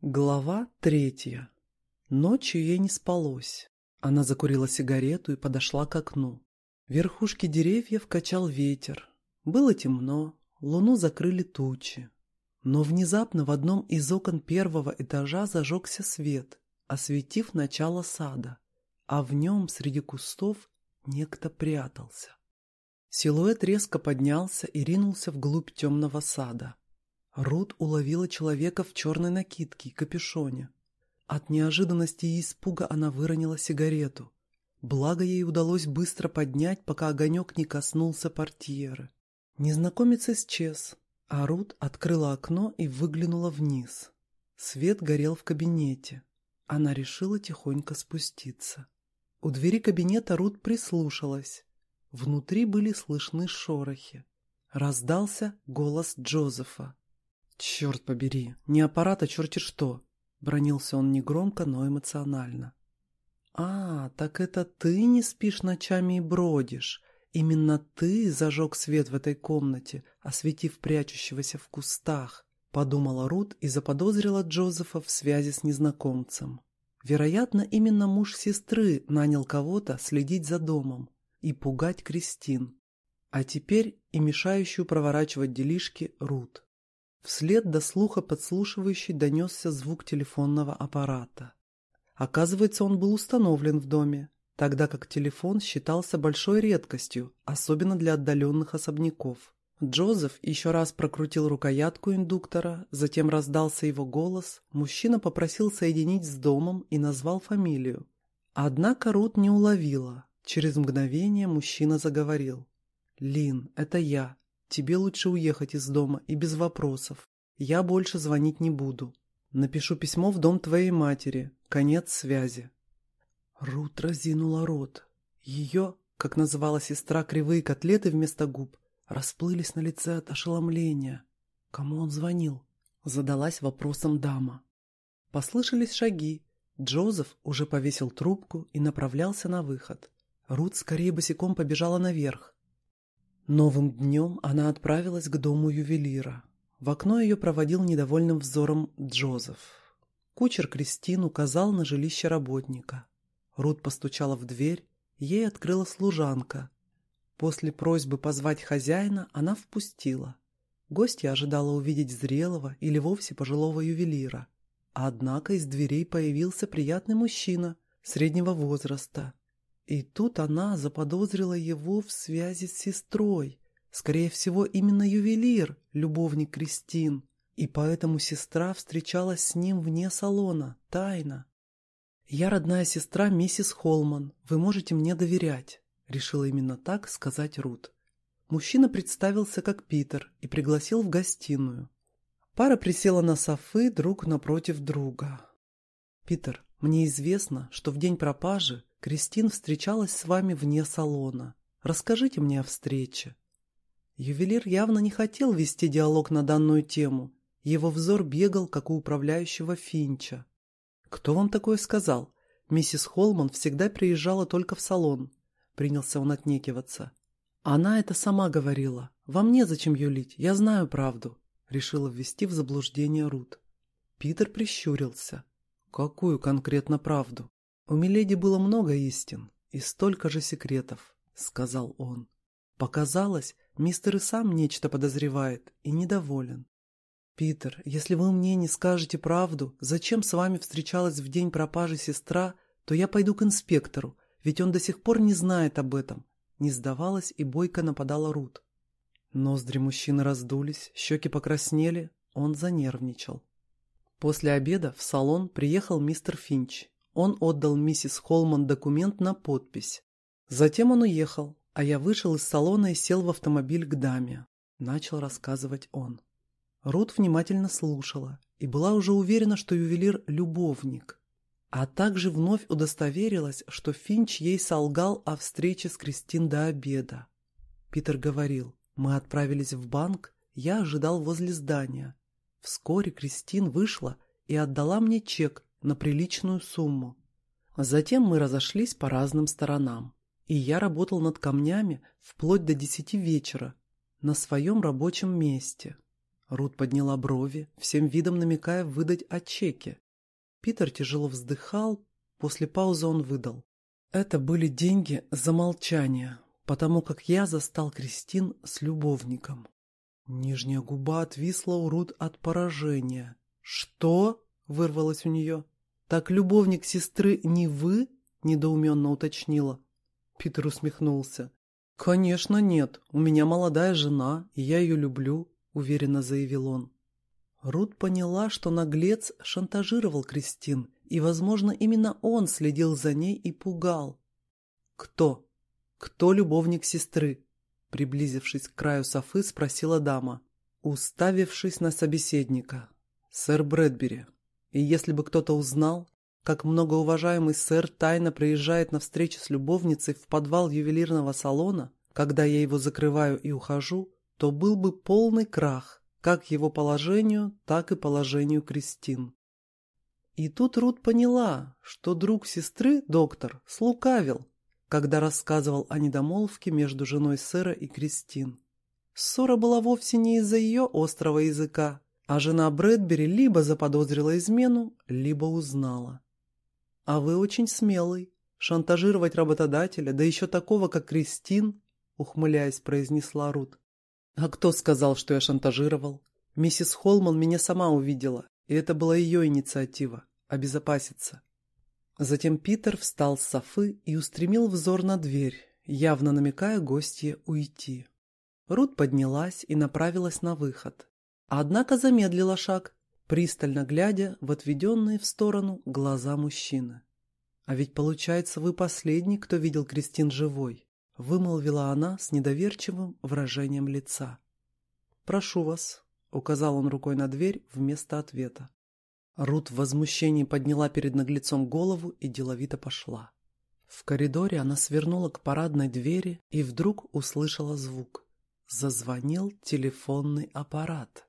Глава третья. Ночью ей не спалось. Она закурила сигарету и подошла к окну. Верхушки деревьев качал ветер. Было темно, луну закрыли тучи. Но внезапно в одном из окон первого этажа зажегся свет, осветив начало сада, а в нем среди кустов некто прятался. Силуэт резко поднялся и ринулся вглубь темного сада. Рут уловила человека в черной накидке и капюшоне. От неожиданности и испуга она выронила сигарету. Благо ей удалось быстро поднять, пока огонек не коснулся портьеры. Незнакомец исчез, а Рут открыла окно и выглянула вниз. Свет горел в кабинете. Она решила тихонько спуститься. У двери кабинета Рут прислушалась. Внутри были слышны шорохи. Раздался голос Джозефа. «Черт побери, не аппарат, а черти что!» Бронился он негромко, но эмоционально. «А, так это ты не спишь ночами и бродишь. Именно ты зажег свет в этой комнате, осветив прячущегося в кустах», — подумала Рут и заподозрила Джозефа в связи с незнакомцем. Вероятно, именно муж сестры нанял кого-то следить за домом и пугать Кристин, а теперь и мешающую проворачивать делишки Рут. Вслед до слуха подслушивающий донесся звук телефонного аппарата. Оказывается, он был установлен в доме, тогда как телефон считался большой редкостью, особенно для отдаленных особняков. Джозеф еще раз прокрутил рукоятку индуктора, затем раздался его голос, мужчина попросил соединить с домом и назвал фамилию. Однако Рут не уловила. Через мгновение мужчина заговорил. «Лин, это я. Тебе лучше уехать из дома и без вопросов. Я больше звонить не буду. Напишу письмо в дом твоей матери. Конец связи. Рут разинула рот. Ее, как называла сестра, кривые котлеты вместо губ, расплылись на лице от ошеломления. Кому он звонил? Задалась вопросом дама. Послышались шаги. Джозеф уже повесил трубку и направлялся на выход. Рут скорее босиком побежала наверх. Новым днем она отправилась к дому ювелира. В окно ее проводил недовольным взором Джозеф. Кучер Кристин указал на жилище работника. Рут постучала в дверь, ей открыла служанка. После просьбы позвать хозяина она впустила. Гостья ожидала увидеть зрелого или вовсе пожилого ювелира. Однако из дверей появился приятный мужчина среднего возраста и тут она заподозрила его в связи с сестрой. Скорее всего, именно ювелир, любовник Кристин. И поэтому сестра встречалась с ним вне салона, тайно. «Я родная сестра миссис Холман. Вы можете мне доверять», — решила именно так сказать Рут. Мужчина представился как Питер и пригласил в гостиную. Пара присела на софы друг напротив друга. «Питер, мне известно, что в день пропажи Кристин встречалась с вами вне салона. Расскажите мне о встрече». Ювелир явно не хотел вести диалог на данную тему. Его взор бегал, как у управляющего Финча. «Кто вам такое сказал? Миссис Холман всегда приезжала только в салон». Принялся он отнекиваться. «Она это сама говорила. Вам незачем юлить, я знаю правду», — решила ввести в заблуждение Рут. Питер прищурился. «Какую конкретно правду?» «У Миледи было много истин и столько же секретов», — сказал он. «Показалось, мистер и сам нечто подозревает и недоволен. Питер, если вы мне не скажете правду, зачем с вами встречалась в день пропажи сестра, то я пойду к инспектору, ведь он до сих пор не знает об этом». Не сдавалась и бойко нападала Рут. Ноздри мужчины раздулись, щеки покраснели, он занервничал. После обеда в салон приехал мистер Финч он отдал миссис Холман документ на подпись. Затем он уехал, а я вышел из салона и сел в автомобиль к даме. Начал рассказывать он. Рут внимательно слушала и была уже уверена, что ювелир – любовник. А также вновь удостоверилась, что Финч ей солгал о встрече с Кристин до обеда. Питер говорил, мы отправились в банк, я ожидал возле здания. Вскоре Кристин вышла и отдала мне чек на приличную сумму. Затем мы разошлись по разным сторонам, и я работал над камнями вплоть до десяти вечера на своем рабочем месте. Рут подняла брови, всем видом намекая выдать о чеке. Питер тяжело вздыхал, после паузы он выдал. Это были деньги за молчание, потому как я застал Кристин с любовником. Нижняя губа отвисла у Рут от поражения. «Что?» — вырвалось у нее. «Так любовник сестры не вы?» — недоуменно уточнила. Питер усмехнулся. «Конечно нет. У меня молодая жена, и я ее люблю», — уверенно заявил он. Рут поняла, что наглец шантажировал Кристин, и, возможно, именно он следил за ней и пугал. «Кто? Кто любовник сестры?» Приблизившись к краю Софы, спросила дама, уставившись на собеседника. «Сэр Брэдбери. И если бы кто-то узнал, как многоуважаемый сэр тайно приезжает на встречу с любовницей в подвал ювелирного салона, когда я его закрываю и ухожу, то был бы полный крах, как его положению, так и положению Кристин. И тут Рут поняла, что друг сестры, доктор, слукавил, когда рассказывал о недомолвке между женой сэра и Кристин. Ссора была вовсе не из-за ее острого языка, а жена Брэдбери либо заподозрила измену, либо узнала. «А вы очень смелый. Шантажировать работодателя, да еще такого, как Кристин», ухмыляясь, произнесла Рут. «А кто сказал, что я шантажировал? Миссис Холман меня сама увидела, и это была ее инициатива – обезопаситься». Затем Питер встал с софы и устремил взор на дверь, явно намекая гостье уйти. Рут поднялась и направилась на выход. Однако замедлила шаг, пристально глядя в отведенные в сторону глаза мужчины. «А ведь, получается, вы последний, кто видел Кристин живой», вымолвила она с недоверчивым выражением лица. «Прошу вас», — указал он рукой на дверь вместо ответа. Рут в возмущении подняла перед наглецом голову и деловито пошла. В коридоре она свернула к парадной двери и вдруг услышала звук. Зазвонил телефонный аппарат.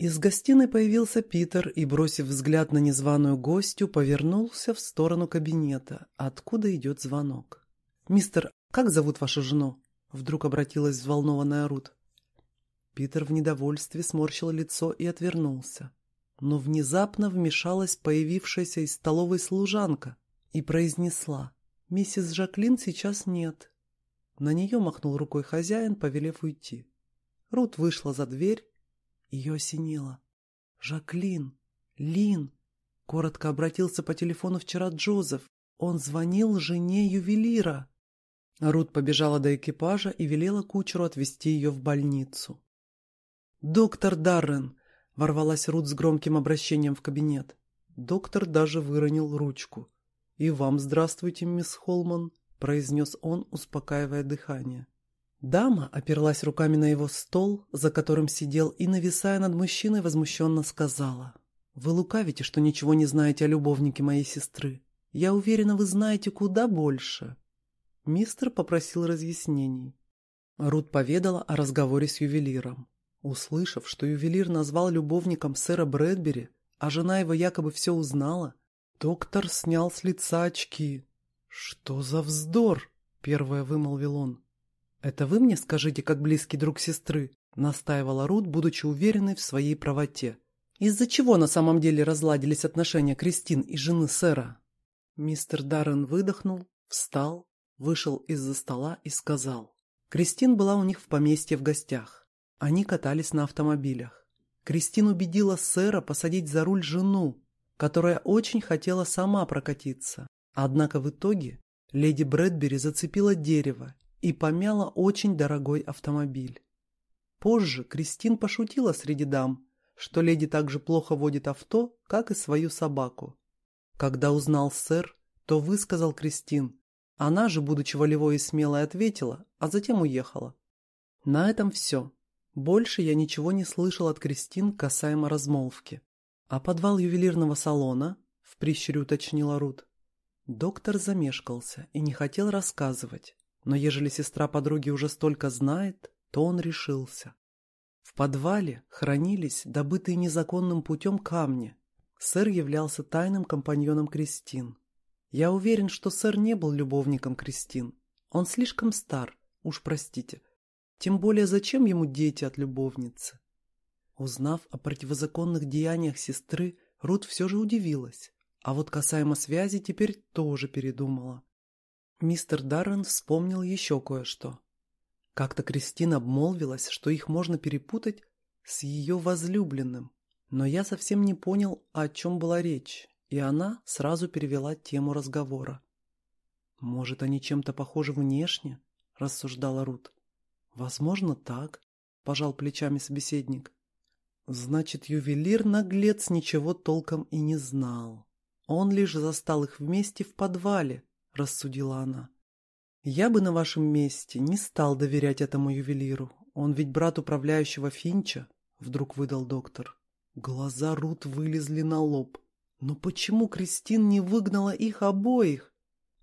Из гостиной появился Питер и, бросив взгляд на незваную гостью, повернулся в сторону кабинета, откуда идет звонок. «Мистер, как зовут вашу жену?» Вдруг обратилась взволнованная Рут. Питер в недовольстве сморщил лицо и отвернулся. Но внезапно вмешалась появившаяся из столовой служанка и произнесла «Миссис Жаклин сейчас нет». На нее махнул рукой хозяин, повелев уйти. Рут вышла за дверь ее осенило. «Жаклин! Лин!» Коротко обратился по телефону вчера Джозеф. Он звонил жене ювелира. Рут побежала до экипажа и велела кучеру отвезти ее в больницу. «Доктор Даррен!» — ворвалась Рут с громким обращением в кабинет. Доктор даже выронил ручку. «И вам здравствуйте, мисс Холман», — произнес он, успокаивая дыхание. Дама оперлась руками на его стол, за которым сидел, и, нависая над мужчиной, возмущенно сказала. «Вы лукавите, что ничего не знаете о любовнике моей сестры. Я уверена, вы знаете куда больше». Мистер попросил разъяснений. Рут поведала о разговоре с ювелиром. Услышав, что ювелир назвал любовником сэра Брэдбери, а жена его якобы все узнала, доктор снял с лица очки. «Что за вздор?» — первое вымолвил он. «Это вы мне скажите, как близкий друг сестры?» — настаивала Рут, будучи уверенной в своей правоте. «Из-за чего на самом деле разладились отношения Кристин и жены сэра?» Мистер Даррен выдохнул, встал, вышел из-за стола и сказал. Кристин была у них в поместье в гостях. Они катались на автомобилях. Кристин убедила сэра посадить за руль жену, которая очень хотела сама прокатиться. Однако в итоге леди Брэдбери зацепила дерево и помяла очень дорогой автомобиль. Позже Кристин пошутила среди дам, что леди так же плохо водит авто, как и свою собаку. Когда узнал сэр, то высказал Кристин. Она же, будучи волевой и смелой, ответила, а затем уехала. На этом все. Больше я ничего не слышал от Кристин касаемо размолвки. А подвал ювелирного салона, в прищуре уточнила Рут. Доктор замешкался и не хотел рассказывать, но ежели сестра подруги уже столько знает, то он решился. В подвале хранились добытые незаконным путем камни. Сэр являлся тайным компаньоном Кристин. Я уверен, что сэр не был любовником Кристин. Он слишком стар, уж простите. Тем более, зачем ему дети от любовницы? Узнав о противозаконных деяниях сестры, Рут все же удивилась. А вот касаемо связи теперь тоже передумала. Мистер Даррен вспомнил еще кое-что. Как-то Кристина обмолвилась, что их можно перепутать с ее возлюбленным. Но я совсем не понял, о чем была речь, и она сразу перевела тему разговора. «Может, они чем-то похожи внешне?» – рассуждала Рут. «Возможно, так», – пожал плечами собеседник. «Значит, ювелир-наглец ничего толком и не знал. Он лишь застал их вместе в подвале», – рассудила она. «Я бы на вашем месте не стал доверять этому ювелиру. Он ведь брат управляющего Финча», – вдруг выдал доктор. Глаза Рут вылезли на лоб. «Но почему Кристин не выгнала их обоих?»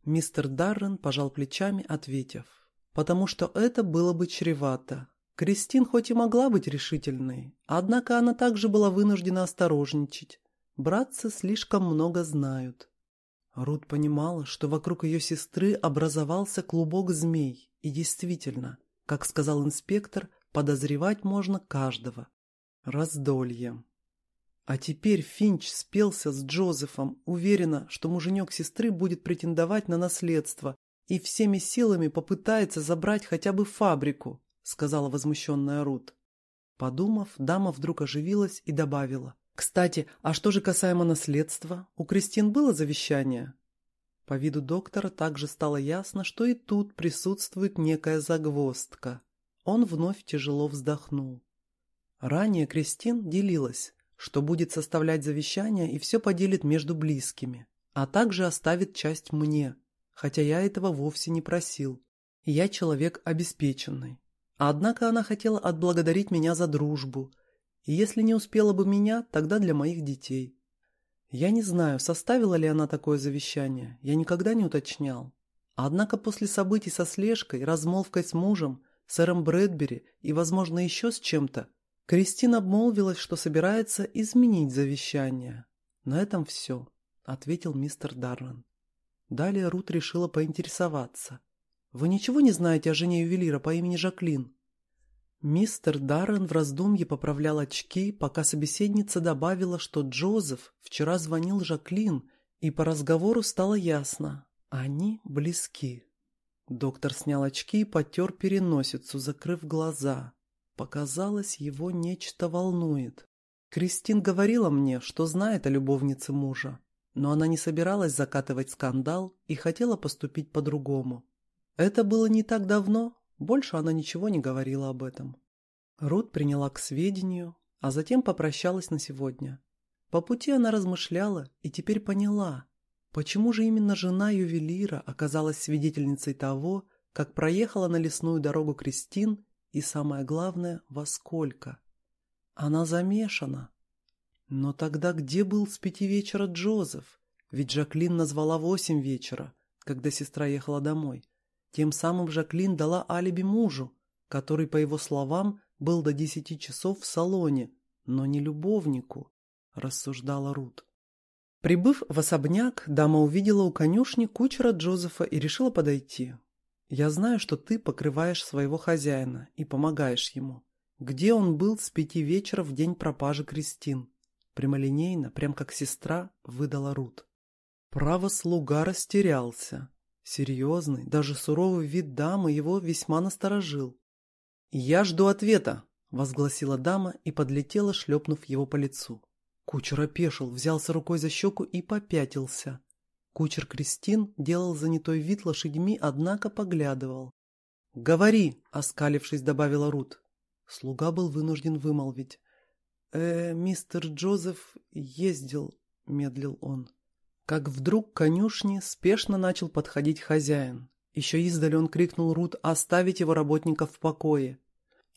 Мистер Даррен пожал плечами, ответив. «Потому что это было бы чревато. Кристин хоть и могла быть решительной, однако она также была вынуждена осторожничать. Братцы слишком много знают. Рут понимала, что вокруг ее сестры образовался клубок змей, и действительно, как сказал инспектор, подозревать можно каждого. Раздолье. А теперь Финч спелся с Джозефом, уверена, что муженек сестры будет претендовать на наследство и всеми силами попытается забрать хотя бы фабрику сказала возмущенная Рут. Подумав, дама вдруг оживилась и добавила. «Кстати, а что же касаемо наследства? У Кристин было завещание?» По виду доктора также стало ясно, что и тут присутствует некая загвоздка. Он вновь тяжело вздохнул. Ранее Кристин делилась, что будет составлять завещание и все поделит между близкими, а также оставит часть мне, хотя я этого вовсе не просил. Я человек обеспеченный. Однако она хотела отблагодарить меня за дружбу, и если не успела бы меня, тогда для моих детей. Я не знаю, составила ли она такое завещание, я никогда не уточнял. Однако после событий со слежкой, размолвкой с мужем, сэром Брэдбери и, возможно, еще с чем-то, Кристина обмолвилась, что собирается изменить завещание. На этом все, ответил мистер Даррен. Далее Рут решила поинтересоваться. Вы ничего не знаете о жене ювелира по имени Жаклин?» Мистер Даррен в раздумье поправлял очки, пока собеседница добавила, что Джозеф вчера звонил Жаклин, и по разговору стало ясно – они близки. Доктор снял очки и потер переносицу, закрыв глаза. Показалось, его нечто волнует. Кристин говорила мне, что знает о любовнице мужа, но она не собиралась закатывать скандал и хотела поступить по-другому. Это было не так давно, больше она ничего не говорила об этом. Рут приняла к сведению, а затем попрощалась на сегодня. По пути она размышляла и теперь поняла, почему же именно жена ювелира оказалась свидетельницей того, как проехала на лесную дорогу Кристин и, самое главное, во сколько. Она замешана. Но тогда где был с пяти вечера Джозеф? Ведь Жаклин назвала восемь вечера, когда сестра ехала домой. Тем самым Жаклин дала алиби мужу, который, по его словам, был до десяти часов в салоне, но не любовнику, рассуждала Рут. Прибыв в особняк, дама увидела у конюшни кучера Джозефа и решила подойти. «Я знаю, что ты покрываешь своего хозяина и помогаешь ему. Где он был с пяти вечера в день пропажи Кристин?» Прямолинейно, прям как сестра, выдала Рут. Право слуга растерялся. Серьезный, даже суровый вид дамы его весьма насторожил. «Я жду ответа», — возгласила дама и подлетела, шлепнув его по лицу. Кучер опешил, взялся рукой за щеку и попятился. Кучер Кристин делал занятой вид лошадьми, однако поглядывал. «Говори!» — оскалившись, добавила Рут. Слуга был вынужден вымолвить. «Э, мистер Джозеф ездил», — медлил он. Как вдруг к конюшне спешно начал подходить хозяин. Еще издали он крикнул Рут оставить его работников в покое.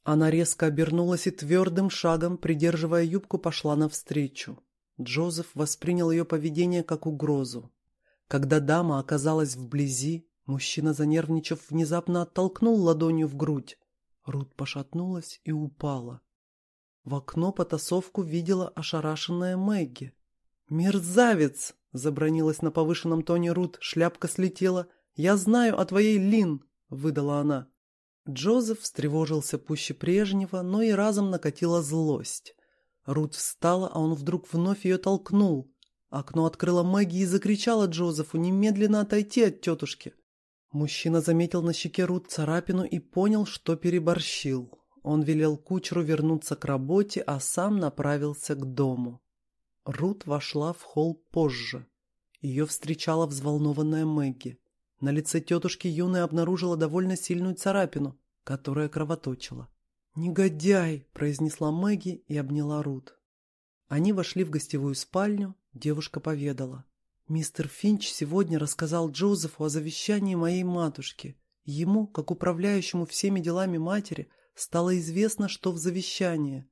Она резко обернулась и твердым шагом, придерживая юбку, пошла навстречу. Джозеф воспринял ее поведение как угрозу. Когда дама оказалась вблизи, мужчина, занервничав, внезапно оттолкнул ладонью в грудь. Рут пошатнулась и упала. В окно потасовку видела ошарашенная Мэгги. «Мерзавец!» — забронилась на повышенном тоне Рут. Шляпка слетела. «Я знаю о твоей Лин!» — выдала она. Джозеф встревожился пуще прежнего, но и разом накатила злость. Рут встала, а он вдруг вновь ее толкнул. Окно открыла Мэгги и закричала Джозефу немедленно отойти от тетушки. Мужчина заметил на щеке Рут царапину и понял, что переборщил. Он велел кучеру вернуться к работе, а сам направился к дому. Рут вошла в холл позже. Ее встречала взволнованная Мэгги. На лице тетушки юная обнаружила довольно сильную царапину, которая кровоточила. «Негодяй!» – произнесла Мэгги и обняла Рут. Они вошли в гостевую спальню, девушка поведала. «Мистер Финч сегодня рассказал Джозефу о завещании моей матушки. Ему, как управляющему всеми делами матери, стало известно, что в завещании.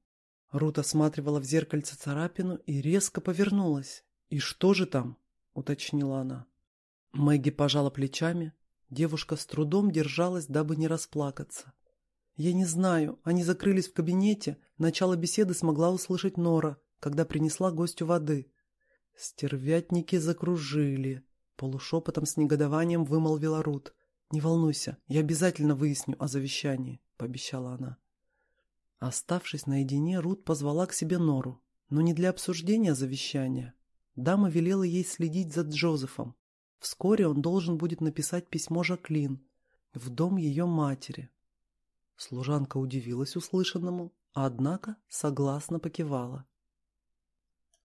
Рут осматривала в зеркальце царапину и резко повернулась. «И что же там?» — уточнила она. Мэгги пожала плечами. Девушка с трудом держалась, дабы не расплакаться. «Я не знаю. Они закрылись в кабинете. Начало беседы смогла услышать Нора, когда принесла гостю воды. Стервятники закружили». Полушепотом с негодованием вымолвила Рут. «Не волнуйся, я обязательно выясню о завещании», — пообещала она. Оставшись наедине, Рут позвала к себе Нору, но не для обсуждения завещания. Дама велела ей следить за Джозефом. Вскоре он должен будет написать письмо Жаклин в дом ее матери. Служанка удивилась услышанному, однако согласно покивала.